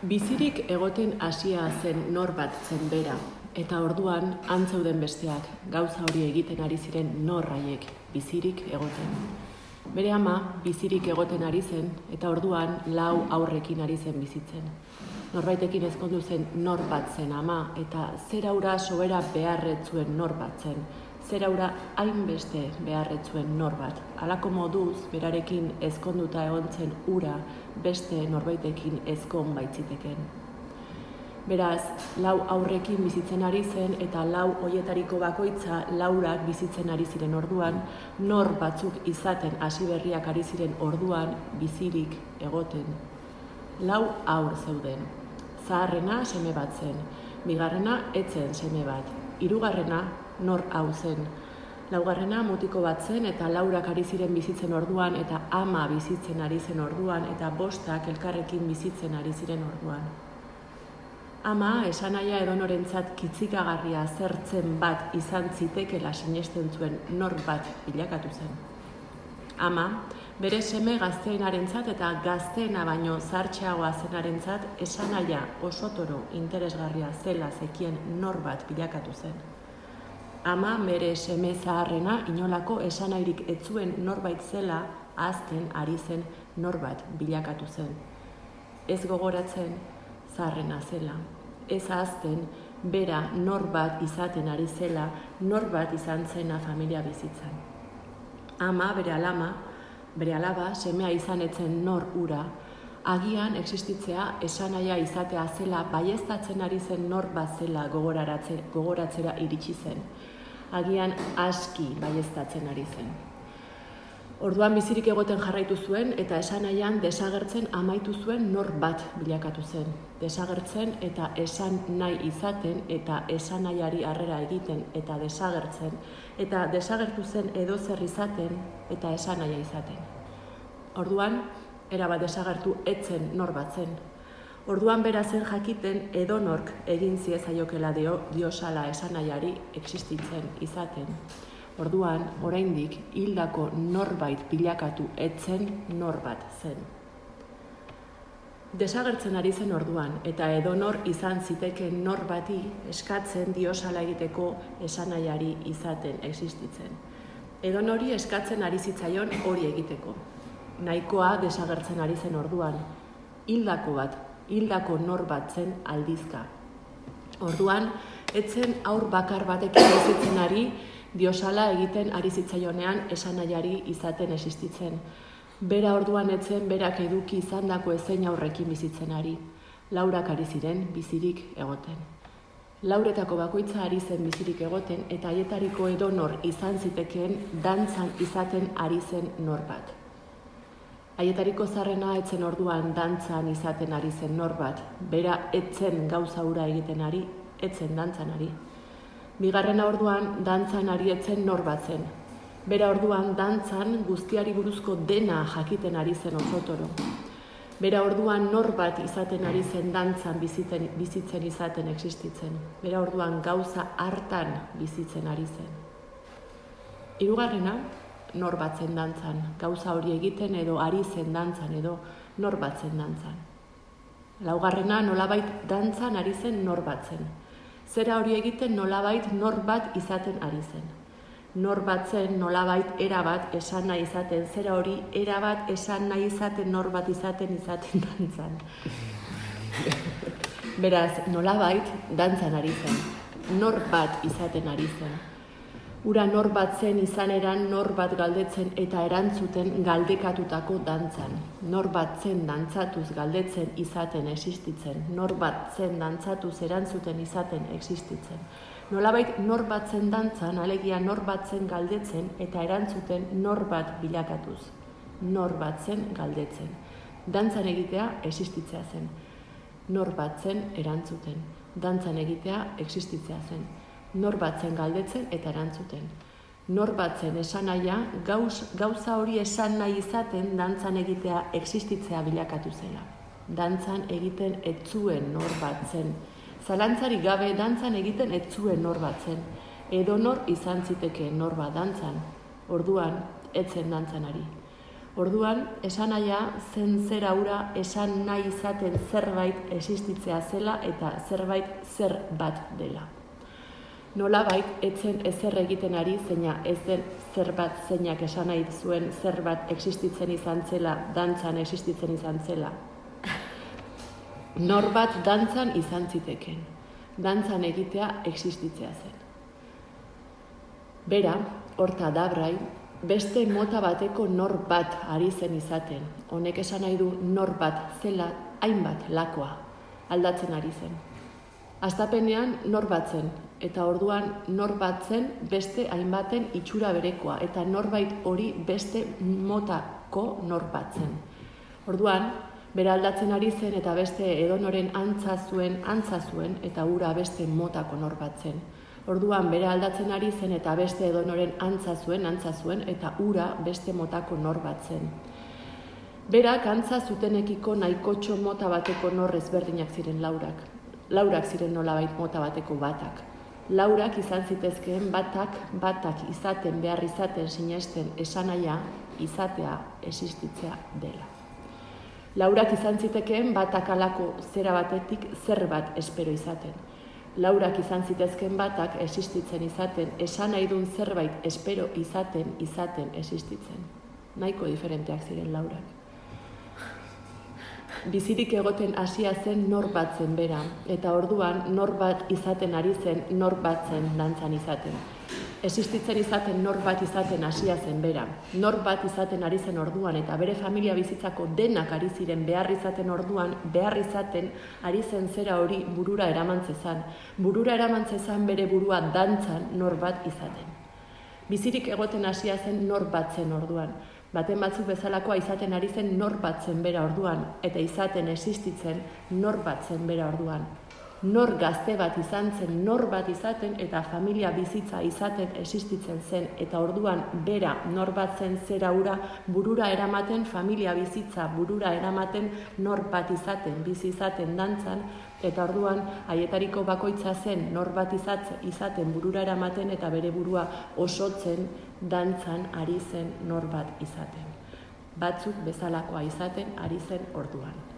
Bizirik egoten hasia zen nor bat zen bera, eta orduan antzeuden besteak gauza hori egiten ari ziren norraiek bizirik egoten. Bere ama bizirik egoten ari zen eta orduan lau aurrekin ari zen bizitzen. Norbaitekin ezkondu zen nor bat zen ama eta zeraura sobera beharretzuen nor bat zen. Zeraura hainbeste beharretzuen nor bat. Halako moduz berarekin ezkonduta egon zen ura beste norbaitekin ezkon baitziteken. Beraz, lau aurrekin bizitzen ari zen eta lau hoietariko bakoitza laurak bizitzen ari ziren orduan, nor batzuk izaten hasi berriak ari ziren orduan bizirik egoten. Lau aur zeuden. Zaharrena seme bat zen, bigarrena etzen seme bat, hirugarrena nor hau zen. Laugarrena mutiko bat zen eta laurak ari ziren bizitzen orduan eta ama bizitzen ari zen orduan eta bostak elkarrekin bizitzen ari ziren orduan. Ama esanaia edonorentzat kitzikagarria zertzen bat izan zitekela sinesten zuen nor bat bilakatu zen. Ama, bere seme gazteenarentzat eta gazteena baino zartxeagoa zenarentzat esanaia osotoro interesgarria zela zekien nor bat bilakatu zen ama mere seme zaharrena inolako esanairik etzuen norbait zela azten ari zen norbat bilakatu zen. Ez gogoratzen zaharrena zela. Ez azten bera norbat izaten ari zela norbat izan zena familia bizitzan. Ama bere alama, bere alaba semea izan etzen nor ura, agian existitzea esanaia izatea zela baiestatzen ari zen nor bat zela gogoratzera iritsi zen agian aski baiestatzen ari zen. Orduan bizirik egoten jarraitu zuen eta esanaian desagertzen amaitu zuen nor bat bilakatu zen. Desagertzen eta esan nahi izaten eta esanaiari harrera egiten eta desagertzen eta desagertu zen edo zer izaten eta esanaia izaten. Orduan, erabat desagertu etzen nor bat zen, Orduan bera zen jakiten edonork egin ziezaiokela dio diosala esanaiari existitzen izaten. Orduan, oraindik hildako norbait bilakatu etzen norbat zen. Desagertzen ari zen orduan, eta edonor izan ziteken norbati eskatzen diosala egiteko esanaiari izaten existitzen. Edonori eskatzen ari zitzaion hori egiteko. Nahikoa desagertzen ari zen orduan, hildako bat hildako nor bat zen aldizka. Orduan, etzen aur bakar batekin bizitzen ari, diosala egiten ari zitzaionean esanaiari izaten existitzen. Bera orduan etzen berak eduki izandako ezein aurrekin bizitzen ari. Laurak ari ziren bizirik egoten. Lauretako bakoitza ari zen bizirik egoten eta haietariko edonor izan zitekeen dantzan izaten ari zen nor bat. Haietariko zarrena etzen orduan dantzan izaten ari zen norbat, bera etzen gauza ura egiten ari, etzen dantzan ari. Bigarrena orduan dantzan ari etzen norbat zen. Bera orduan dantzan guztiari buruzko dena jakiten ari zen osotoro. Bera orduan norbat izaten ari zen dantzan bizitzen, bizitzen izaten existitzen. Bera orduan gauza hartan bizitzen ari zen. Hirugarrena, nor batzen dantzan, gauza hori egiten edo ari zen dantzan edo nor batzen dantzan. Laugarrena nolabait dantzan ari zen nor batzen. Zera hori egiten nolabait nor bat izaten ari zen. Nor batzen nolabait era bat esan nahi izaten, zera hori era bat esan nahi izaten nor bat izaten izaten dantzan. Beraz, nolabait dantzan ari zen. Nor bat izaten ari zen ura nor bat zen izaneran nor bat galdetzen eta erantzuten galdekatutako dantzan. Nor bat zen dantzatuz galdetzen izaten existitzen, nor bat zen dantzatuz erantzuten izaten existitzen. Nolabait nor bat zen dantzan, alegia nor bat zen galdetzen eta erantzuten nor bat bilakatuz. Nor bat zen galdetzen. Dantzan egitea existitzea zen. Nor bat zen erantzuten. Dantzan egitea existitzea zen nor batzen galdetzen eta erantzuten. Nor batzen esan naia, gauz, gauza hori esan nahi izaten dantzan egitea existitzea bilakatu zela. Dantzan egiten etzuen nor batzen. Zalantzari gabe dantzan egiten etzuen nor batzen. Edo nor izan ziteke nor bat dantzan. Orduan, etzen dantzanari. Orduan, esan naia zen zera ura esan nahi izaten zerbait existitzea zela eta zerbait zer bat dela. Nola bait, etzen ezer egiten ari zeina ez den zer bat zeinak esan nahi zuen zer bat existitzen izan zela, dantzan existitzen izan zela. Nor bat dantzan izan ziteken, dantzan egitea existitzea zen. Bera, horta dabrai, beste mota bateko nor bat ari zen izaten. Honek esan nahi du nor bat zela hainbat lakoa aldatzen ari zen. Aztapenean nor bat zen, eta orduan nor bat zen beste hainbaten itxura berekoa, eta norbait hori beste motako nor bat zen. Orduan, bera aldatzen ari zen eta beste edonoren antza zuen, antza zuen, eta ura beste motako nor bat zen. Orduan bere aldatzen ari zen eta beste edonoren antza zuen, antza zuen eta ura beste motako nor bat zen. Berak antza zutenekiko nahikotxo mota bateko nor ezberdinak ziren laurak. Laurak ziren nolabait mota bateko batak. Laurak izan zitezkeen batak, batak izaten behar izaten sinesten esanaia izatea existitzea dela. Laurak izan zitekeen batak alako zera batetik zer bat espero izaten laurak izan zitezken batak existitzen izaten, esan nahi zerbait espero izaten, izaten existitzen. Nahiko diferenteak ziren laurak. Bizirik egoten hasia zen nor bat zen bera, eta orduan nor bat izaten ari zen nor bat zen dantzan izaten existitzen izaten nor bat izaten hasia zen bera. Nor bat izaten ari zen orduan eta bere familia bizitzako denak ari ziren behar izaten orduan, behar izaten ari zen zera hori burura eramantzezan. Burura eramantzezan bere burua dantzan nor bat izaten. Bizirik egoten hasia zen nor bat zen orduan. Baten batzuk bezalakoa izaten ari zen nor bat zen bera orduan, eta izaten existitzen nor bat zen bera orduan nor gazte bat izan zen, nor bat izaten eta familia bizitza izaten existitzen zen. Eta orduan bera nor bat zen zera ura burura eramaten familia bizitza burura eramaten nor bat izaten bizi izaten dantzan. Eta orduan haietariko bakoitza zen nor bat izaten burura eramaten eta bere burua osotzen dantzan ari zen nor bat izaten. Batzuk bezalakoa izaten ari zen orduan